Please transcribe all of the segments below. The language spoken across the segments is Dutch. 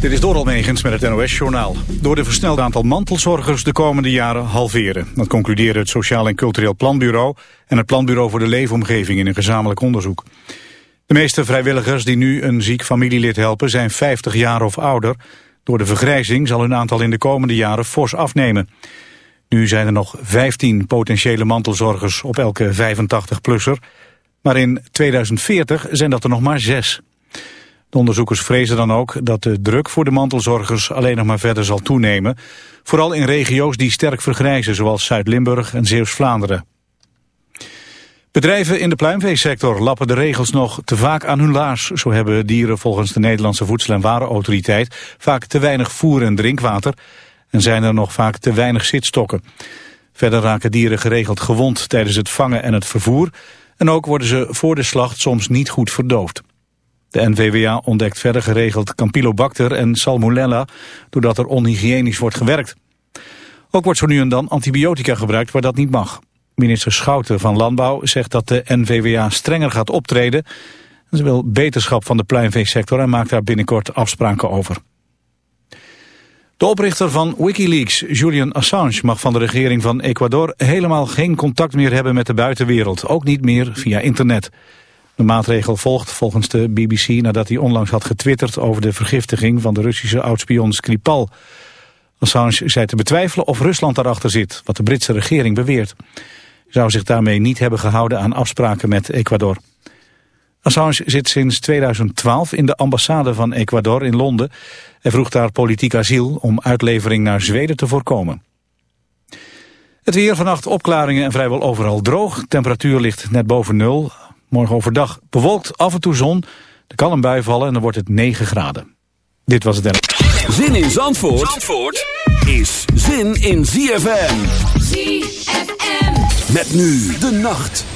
Dit is Doral Megens met het NOS-journaal. Door de versnelde aantal mantelzorgers de komende jaren halveren. Dat concluderen het Sociaal en Cultureel Planbureau... en het Planbureau voor de Leefomgeving in een gezamenlijk onderzoek. De meeste vrijwilligers die nu een ziek familielid helpen... zijn 50 jaar of ouder. Door de vergrijzing zal hun aantal in de komende jaren fors afnemen. Nu zijn er nog 15 potentiële mantelzorgers op elke 85-plusser... maar in 2040 zijn dat er nog maar zes. De onderzoekers vrezen dan ook dat de druk voor de mantelzorgers alleen nog maar verder zal toenemen. Vooral in regio's die sterk vergrijzen, zoals Zuid-Limburg en Zeeuws-Vlaanderen. Bedrijven in de pluimveesector lappen de regels nog te vaak aan hun laars. Zo hebben dieren volgens de Nederlandse Voedsel- en Warenautoriteit vaak te weinig voer en drinkwater en zijn er nog vaak te weinig zitstokken. Verder raken dieren geregeld gewond tijdens het vangen en het vervoer en ook worden ze voor de slacht soms niet goed verdoofd. De NVWA ontdekt verder geregeld Campylobacter en Salmonella... doordat er onhygiënisch wordt gewerkt. Ook wordt zo nu en dan antibiotica gebruikt waar dat niet mag. Minister Schouten van Landbouw zegt dat de NVWA strenger gaat optreden. Ze wil beterschap van de pluimveesector en maakt daar binnenkort afspraken over. De oprichter van Wikileaks, Julian Assange, mag van de regering van Ecuador helemaal geen contact meer hebben met de buitenwereld, ook niet meer via internet. De maatregel volgt volgens de BBC nadat hij onlangs had getwitterd over de vergiftiging van de Russische oudspion Skripal. Assange zei te betwijfelen of Rusland daarachter zit, wat de Britse regering beweert. Zou zich daarmee niet hebben gehouden aan afspraken met Ecuador. Assange zit sinds 2012 in de ambassade van Ecuador in Londen. Hij vroeg daar politiek asiel om uitlevering naar Zweden te voorkomen. Het weer vannacht opklaringen en vrijwel overal droog. Temperatuur ligt net boven nul. Morgen overdag bewolkt, af en toe zon. Er kan een bui vallen en dan wordt het 9 graden. Dit was het. Zin in Zandvoort, Zandvoort is zin in ZFM. ZFM. Met nu de nacht.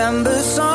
December song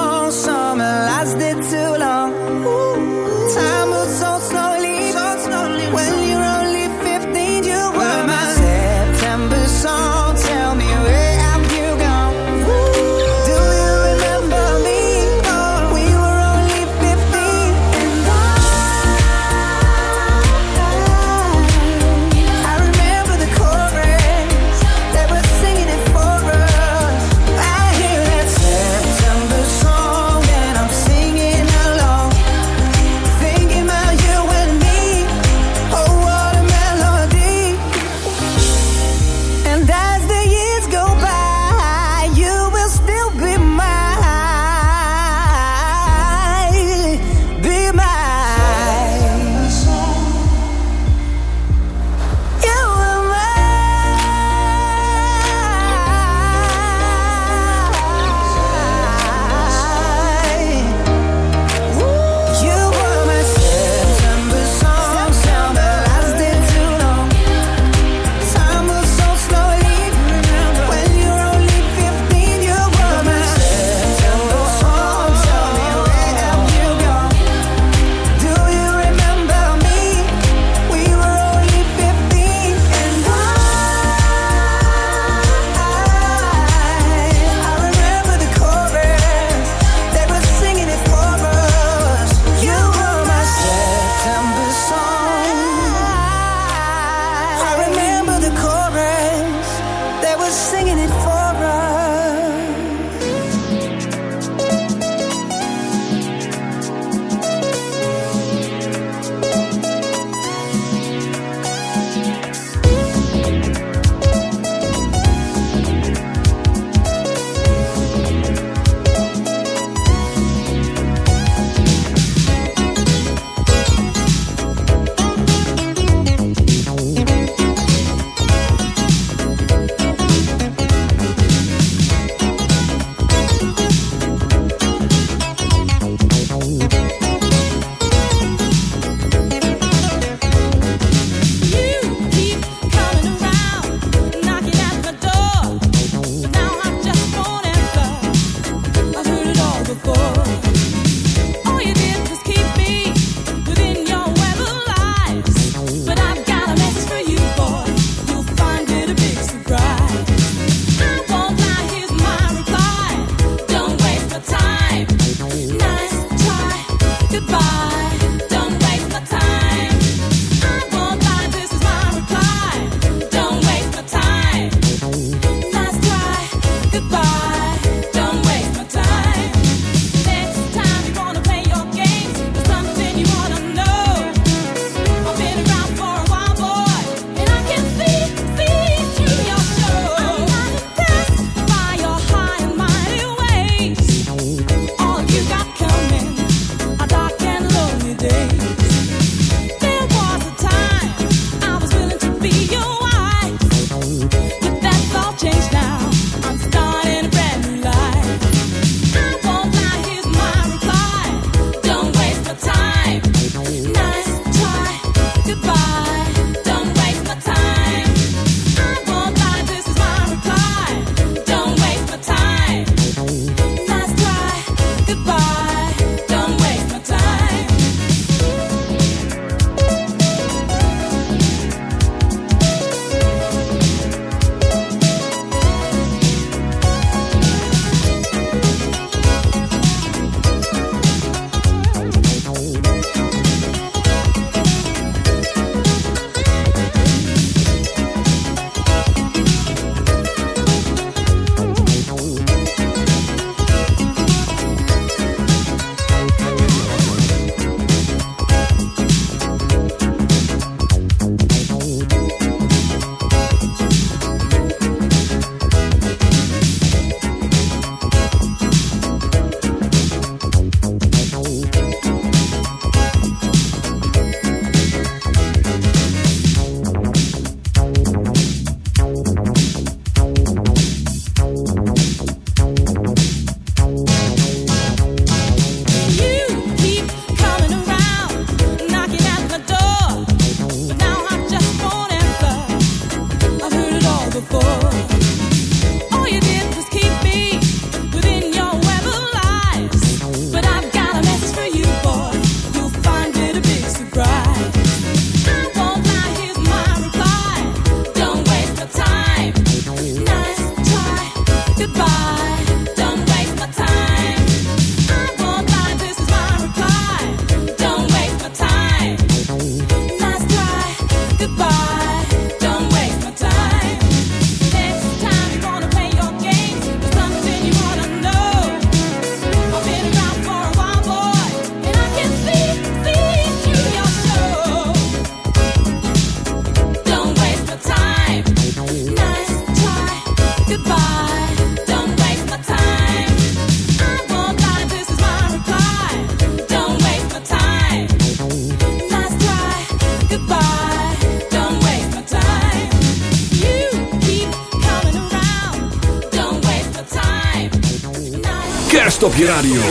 je radio.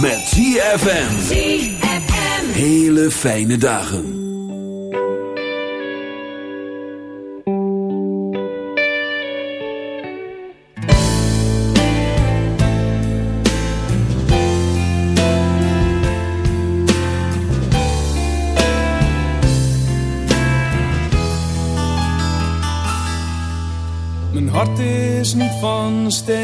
Met ZFM. Hele fijne dagen. Mijn hart is niet van steen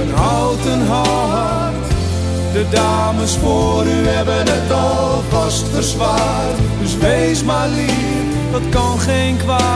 een houten hart. De dames voor u hebben het alvast verzwaard. Dus wees maar lief, dat kan geen kwaad.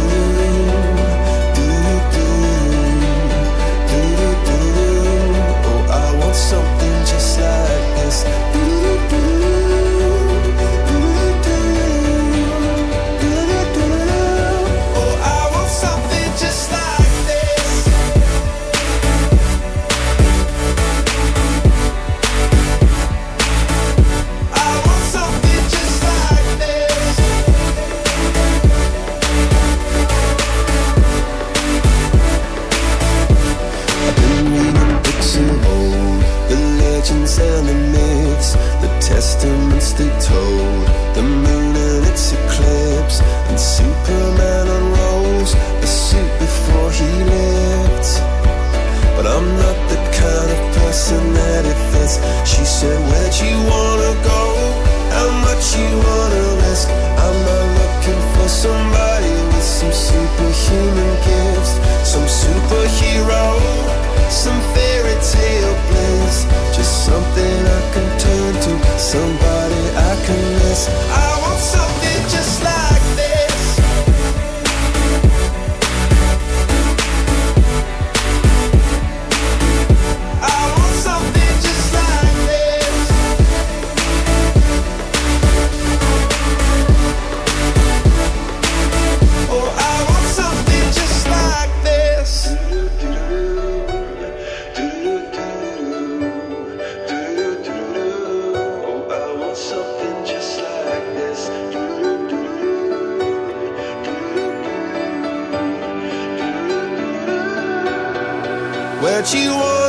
what you want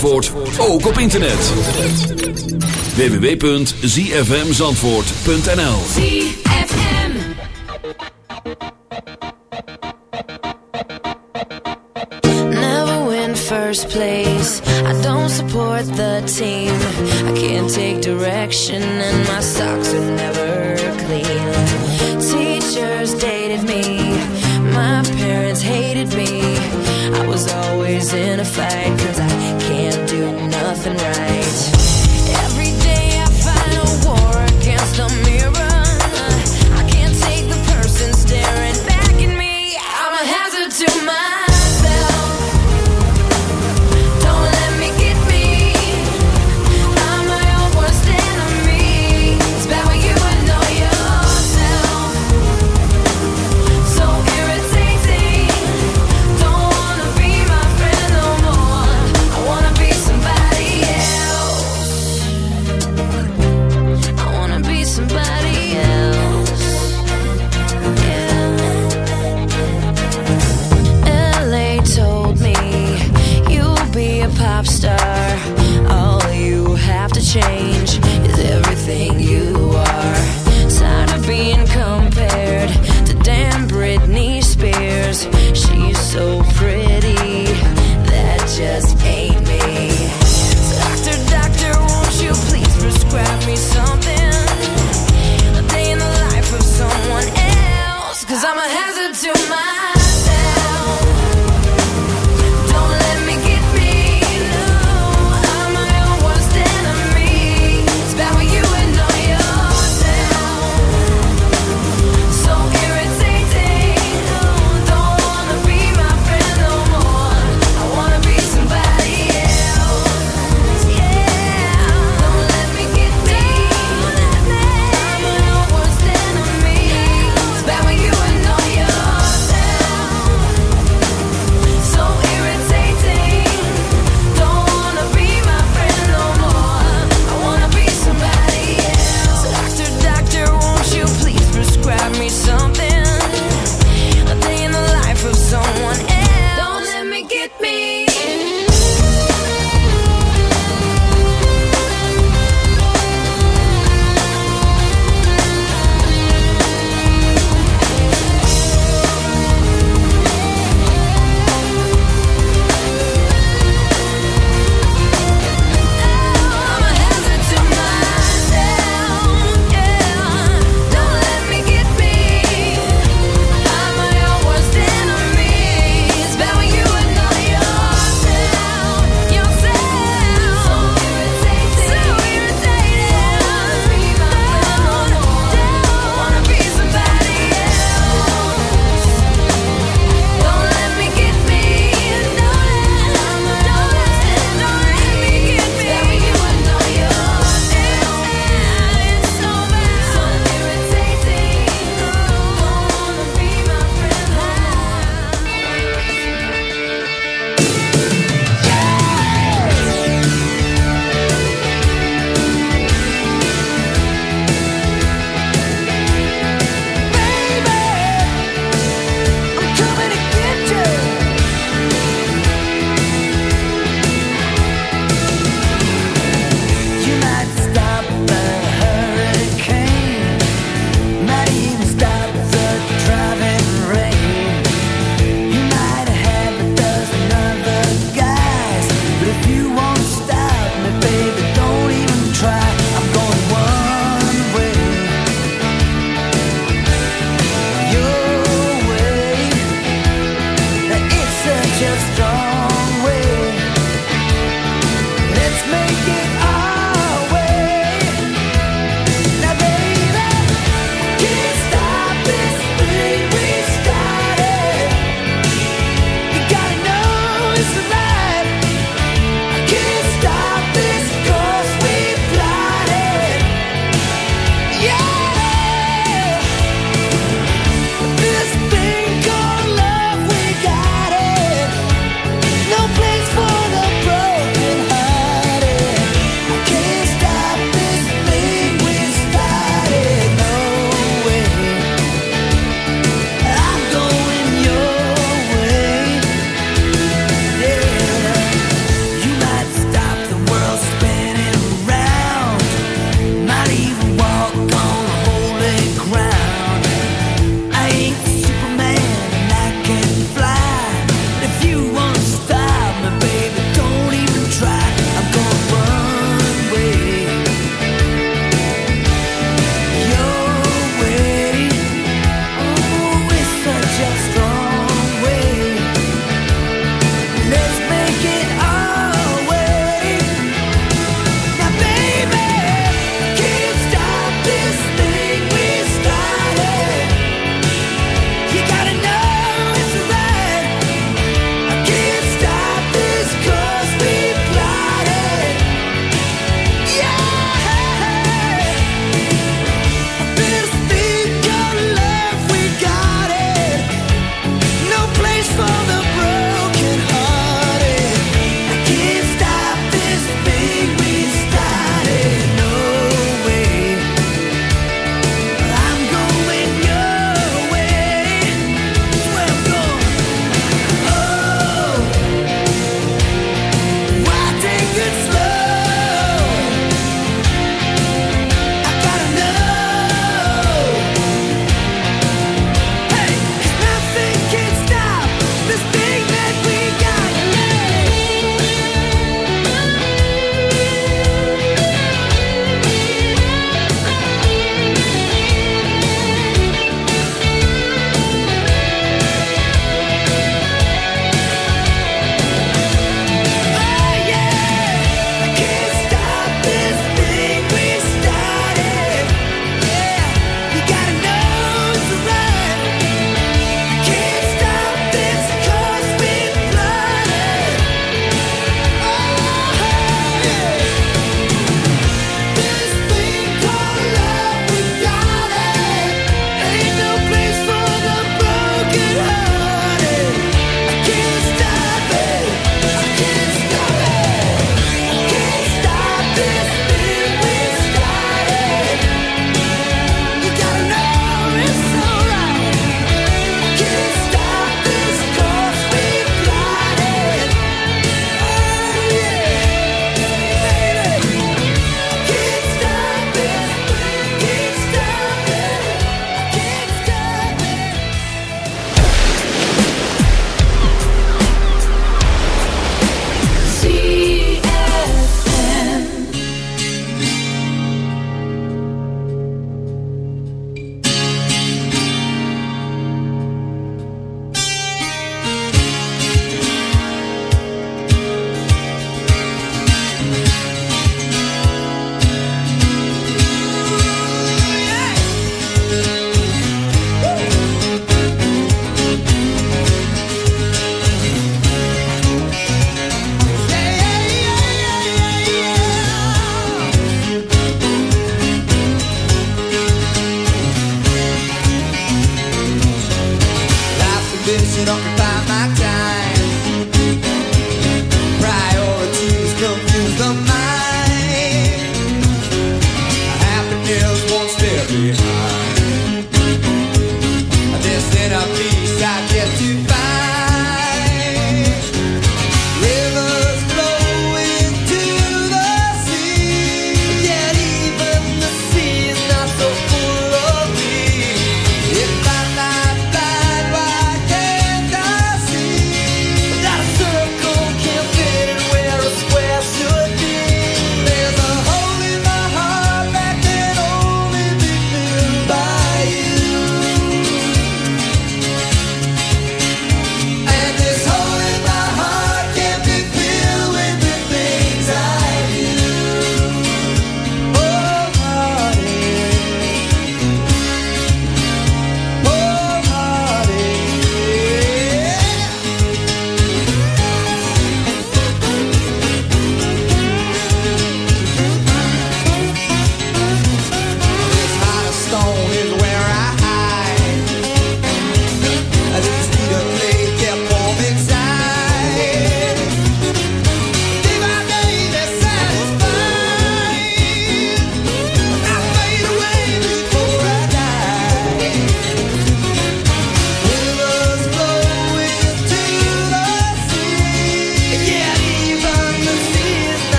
Zandvoort ook op internet. www.zfmzandvoort.nl ZFM. Never win first place. I don't support the team. I can't take direction And my socks are never clean. Teachers dated me. My parents hated me. I was always in a fight cause I and right. stars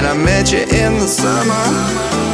When I met you in the summer.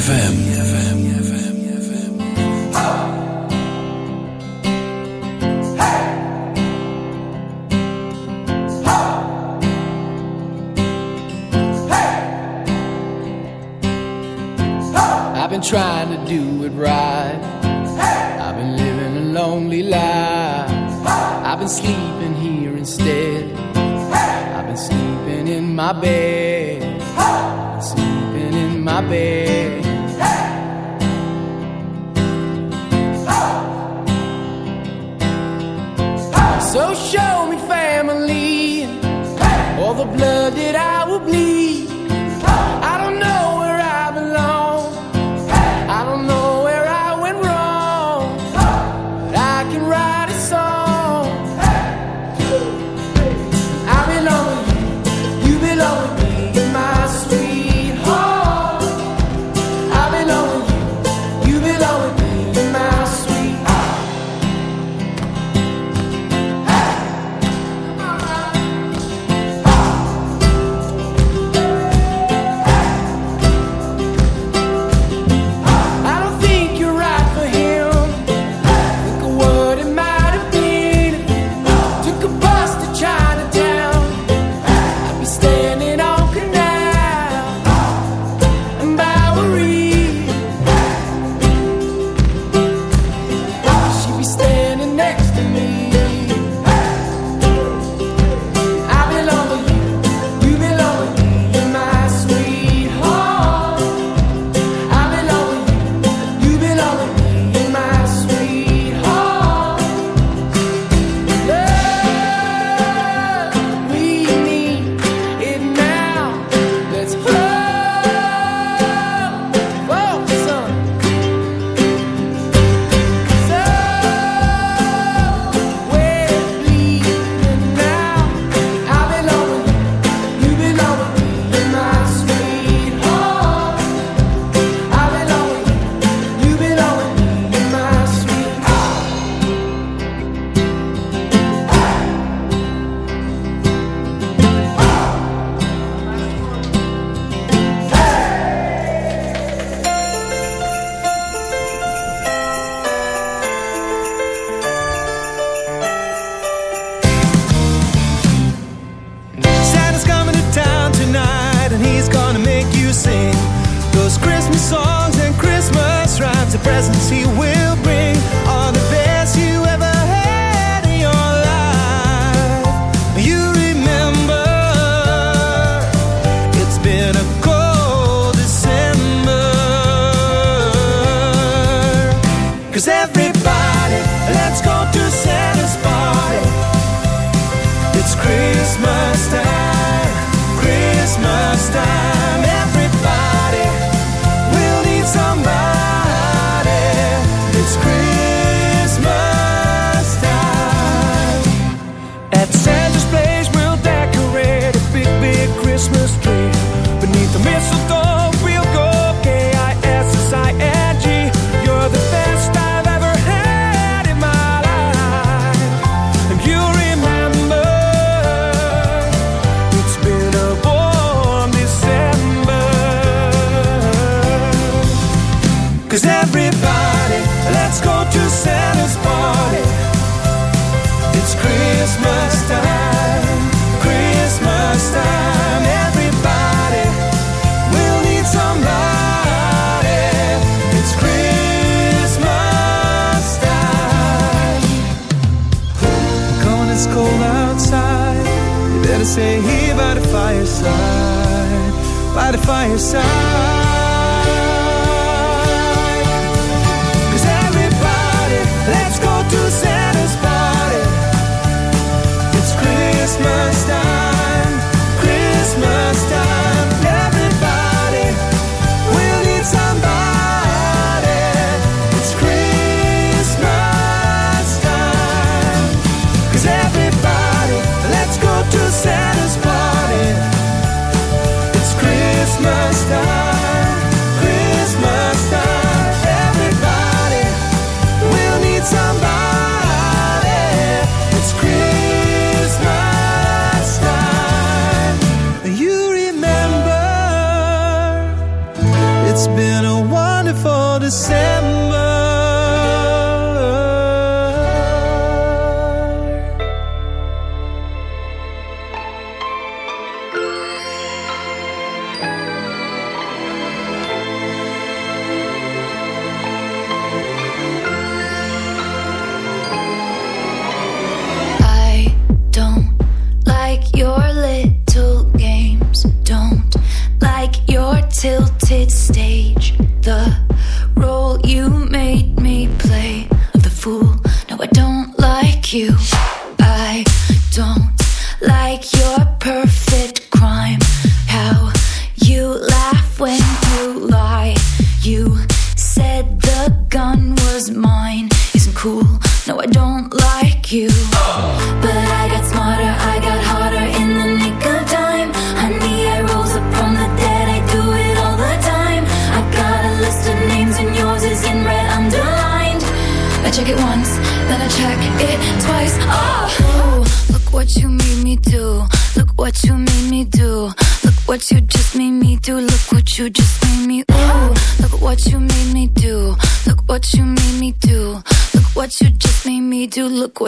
ZFM. By the fireside. your lips lit.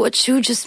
What you just